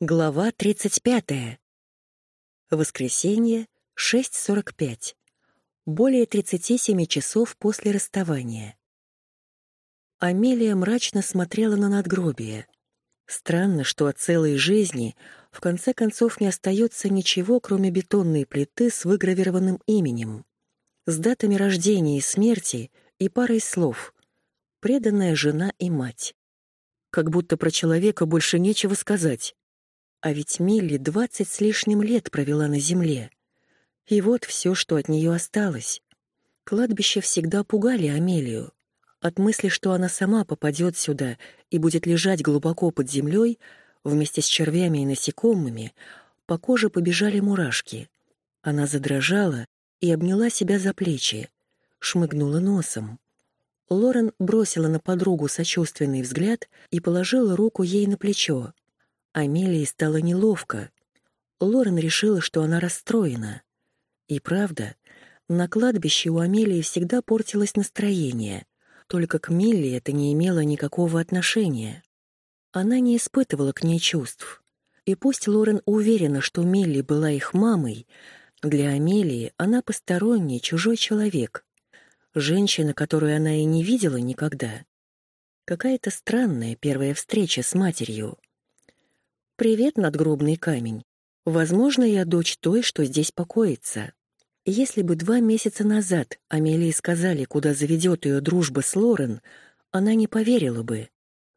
Глава 35. Воскресенье, 6.45. Более 37 часов после расставания. Амелия мрачно смотрела на надгробие. Странно, что от целой жизни в конце концов не остается ничего, кроме бетонной плиты с выгравированным именем, с датами рождения и смерти и парой слов «преданная жена и мать». Как будто про человека больше нечего сказать. А ведь Милли двадцать с лишним лет провела на земле. И вот все, что от нее осталось. Кладбище всегда пугали Амелию. От мысли, что она сама попадет сюда и будет лежать глубоко под землей, вместе с червями и насекомыми, по коже побежали мурашки. Она задрожала и обняла себя за плечи, шмыгнула носом. Лорен бросила на подругу сочувственный взгляд и положила руку ей на плечо. Амелии стало неловко. Лорен решила, что она расстроена. И правда, на кладбище у Амелии всегда портилось настроение. Только к Милли это не имело никакого отношения. Она не испытывала к ней чувств. И пусть Лорен уверена, что Милли была их мамой, для Амелии она посторонний, чужой человек. Женщина, которую она и не видела никогда. Какая-то странная первая встреча с матерью. «Привет, надгробный камень. Возможно, я дочь той, что здесь покоится». Если бы два месяца назад Амелии сказали, куда заведет ее дружба с Лорен, она не поверила бы.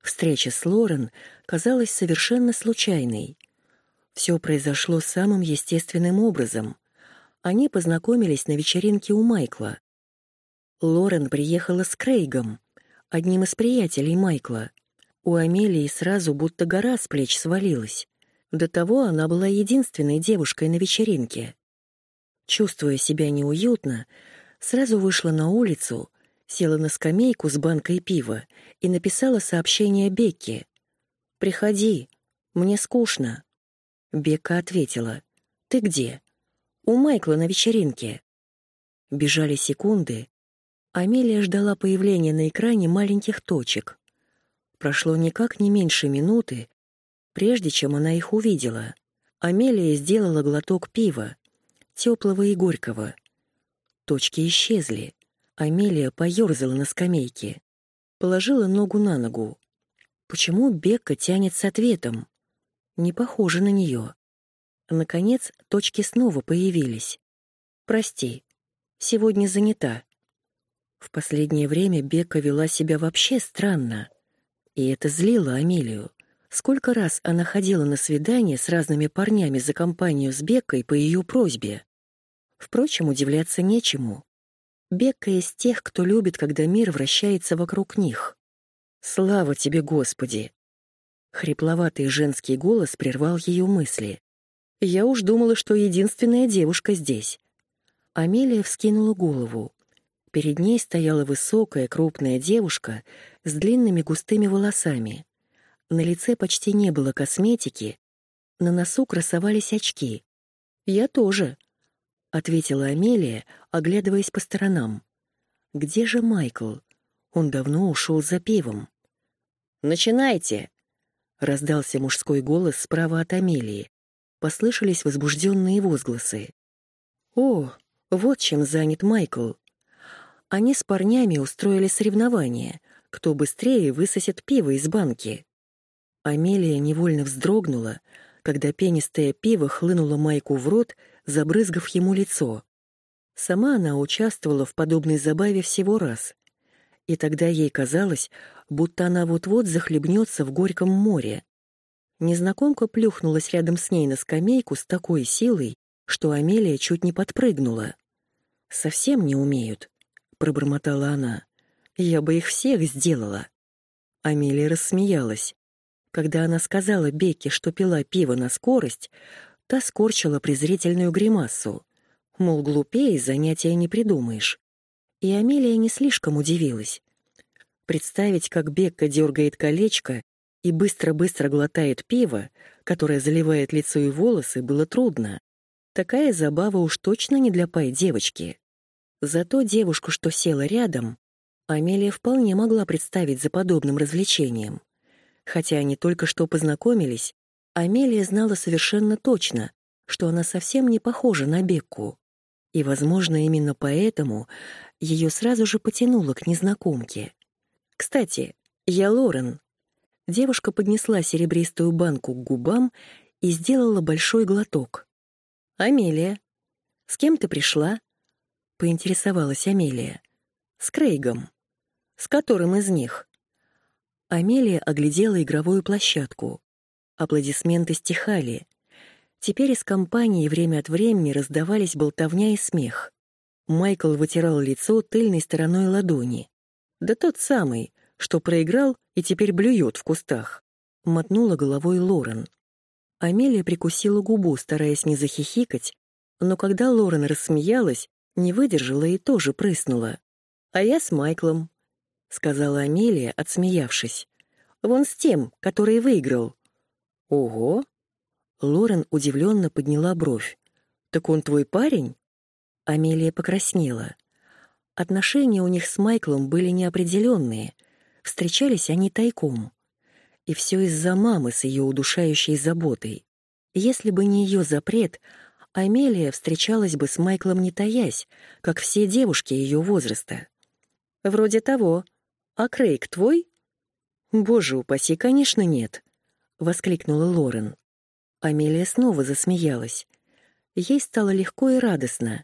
Встреча с Лорен казалась совершенно случайной. Все произошло самым естественным образом. Они познакомились на вечеринке у Майкла. Лорен приехала с Крейгом, одним из приятелей Майкла. У Амелии сразу будто гора с плеч свалилась. До того она была единственной девушкой на вечеринке. Чувствуя себя неуютно, сразу вышла на улицу, села на скамейку с банкой пива и написала сообщение Бекке. «Приходи, мне скучно». Бекка ответила. «Ты где?» «У Майкла на вечеринке». Бежали секунды. Амелия ждала появления на экране маленьких точек. Прошло никак не меньше минуты, прежде чем она их увидела. Амелия сделала глоток пива, теплого и горького. Точки исчезли. Амелия поёрзала на скамейке, положила ногу на ногу. Почему Бекка тянет с ответом? Не похоже на неё. Наконец, точки снова появились. «Прости, сегодня занята». В последнее время Бекка вела себя вообще странно. И это злило Амелию. Сколько раз она ходила на свидания с разными парнями за компанию с Беккой по ее просьбе. Впрочем, удивляться нечему. Бекка из тех, кто любит, когда мир вращается вокруг них. «Слава тебе, Господи!» Хрипловатый женский голос прервал ее мысли. «Я уж думала, что единственная девушка здесь». Амелия вскинула голову. Перед ней стояла высокая, крупная девушка с длинными густыми волосами. На лице почти не было косметики, на носу красовались очки. «Я тоже», — ответила Амелия, оглядываясь по сторонам. «Где же Майкл? Он давно ушел за пивом». «Начинайте!» — раздался мужской голос справа от Амелии. Послышались возбужденные возгласы. «О, вот чем занят Майкл!» Они с парнями устроили соревнование, кто быстрее высосет пиво из банки. Амелия невольно вздрогнула, когда пенистое пиво хлынуло Майку в рот, забрызгав ему лицо. Сама она участвовала в подобной забаве всего раз. И тогда ей казалось, будто она вот-вот захлебнется в горьком море. Незнакомка плюхнулась рядом с ней на скамейку с такой силой, что Амелия чуть не подпрыгнула. Совсем не умеют пробормотала она. Я бы их всех сделала. Амелия рассмеялась. Когда она сказала Бекке, что пила пиво на скорость, та скорчила презрительную гримасу. Мол, глупее занятия не придумаешь. И Амелия не слишком удивилась. Представить, как Бекка дергает колечко и быстро-быстро глотает пиво, которое заливает лицо и волосы, было трудно. Такая забава уж точно не для пай-девочки. Зато девушку, что села рядом, Амелия вполне могла представить за подобным развлечением. Хотя они только что познакомились, Амелия знала совершенно точно, что она совсем не похожа на Бекку. И, возможно, именно поэтому ее сразу же потянуло к незнакомке. «Кстати, я Лорен». Девушка поднесла серебристую банку к губам и сделала большой глоток. «Амелия, с кем ты пришла?» — поинтересовалась Амелия. «С Крейгом». «С которым из них?» Амелия оглядела игровую площадку. Аплодисменты стихали. Теперь из компании время от времени раздавались болтовня и смех. Майкл вытирал лицо тыльной стороной ладони. Да тот самый, что проиграл и теперь блюет в кустах. Мотнула головой Лорен. Амелия прикусила губу, стараясь не захихикать, но когда Лорен рассмеялась, не выдержала и тоже прыснула. «А я с Майклом», — сказала Амелия, отсмеявшись. «Вон с тем, который выиграл». «Ого!» Лорен удивленно подняла бровь. «Так он твой парень?» Амелия покраснела. Отношения у них с Майклом были неопределенные. Встречались они тайком. И все из-за мамы с ее удушающей заботой. Если бы не ее запрет, Амелия встречалась бы с Майклом не таясь, как все девушки ее возраста. «Вроде того. А Крейг твой?» «Боже упаси, конечно, нет», — воскликнула Лорен. Амелия снова засмеялась. Ей стало легко и радостно.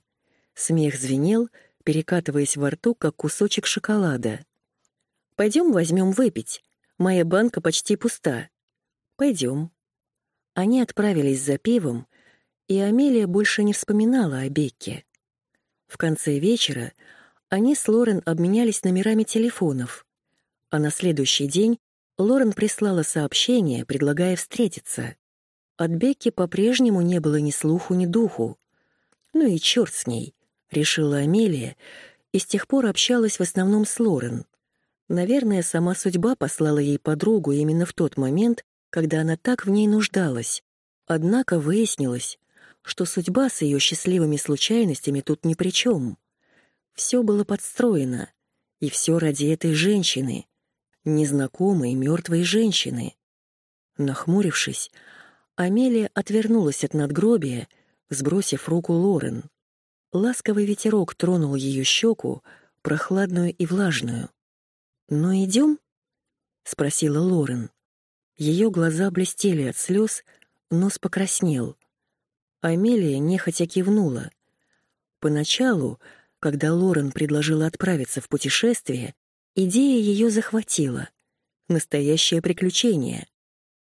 Смех звенел, перекатываясь во рту, как кусочек шоколада. «Пойдем возьмем выпить. Моя банка почти пуста. Пойдем». Они отправились за пивом, и Амелия больше не вспоминала о Бекке. В конце вечера они с Лорен обменялись номерами телефонов, а на следующий день Лорен прислала сообщение, предлагая встретиться. От Бекки по-прежнему не было ни слуху, ни духу. Ну и черт с ней, решила Амелия, и с тех пор общалась в основном с Лорен. Наверное, сама судьба послала ей подругу именно в тот момент, когда она так в ней нуждалась. Однако выяснилось, что судьба с ее счастливыми случайностями тут ни при чем. Все было подстроено, и все ради этой женщины, незнакомой мертвой женщины. Нахмурившись, Амелия отвернулась от надгробия, сбросив руку Лорен. Ласковый ветерок тронул ее щеку, прохладную и влажную. «Ну идем?» — спросила Лорен. Ее глаза блестели от слез, нос покраснел. Амелия нехотя кивнула. Поначалу, когда Лорен предложила отправиться в путешествие, идея ее захватила. Настоящее приключение.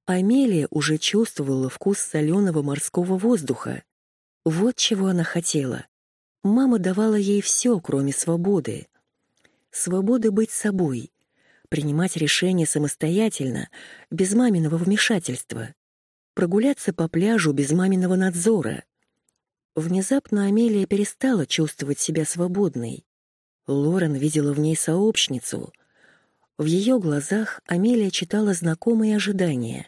Амелия уже чувствовала вкус соленого морского воздуха. Вот чего она хотела. Мама давала ей все, кроме свободы. Свободы быть собой, принимать решения самостоятельно, без маминого вмешательства, прогуляться по пляжу без маминого надзора. Внезапно Амелия перестала чувствовать себя свободной. Лорен видела в ней сообщницу. В ее глазах Амелия читала знакомые ожидания.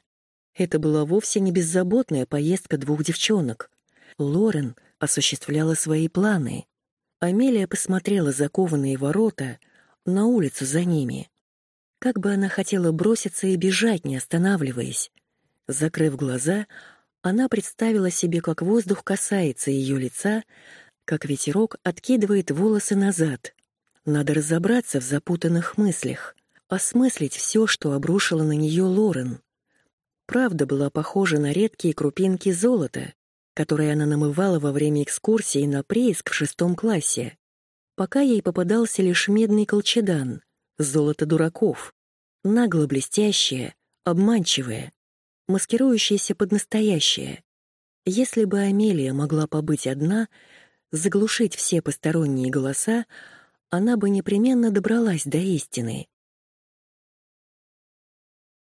Это была вовсе не беззаботная поездка двух девчонок. Лорен осуществляла свои планы. Амелия посмотрела закованные ворота на улицу за ними. Как бы она хотела броситься и бежать, не останавливаясь. Закрыв глаза, она представила себе, как воздух касается ее лица, как ветерок откидывает волосы назад. Надо разобраться в запутанных мыслях, осмыслить все, что обрушила на нее Лорен. Правда была похожа на редкие крупинки золота, которые она намывала во время экскурсии на прииск в шестом классе. Пока ей попадался лишь медный колчедан, золото дураков, нагло блестящее, обманчивое маскирующееся под настоящее. Если бы Амелия могла побыть одна, заглушить все посторонние голоса, она бы непременно добралась до истины.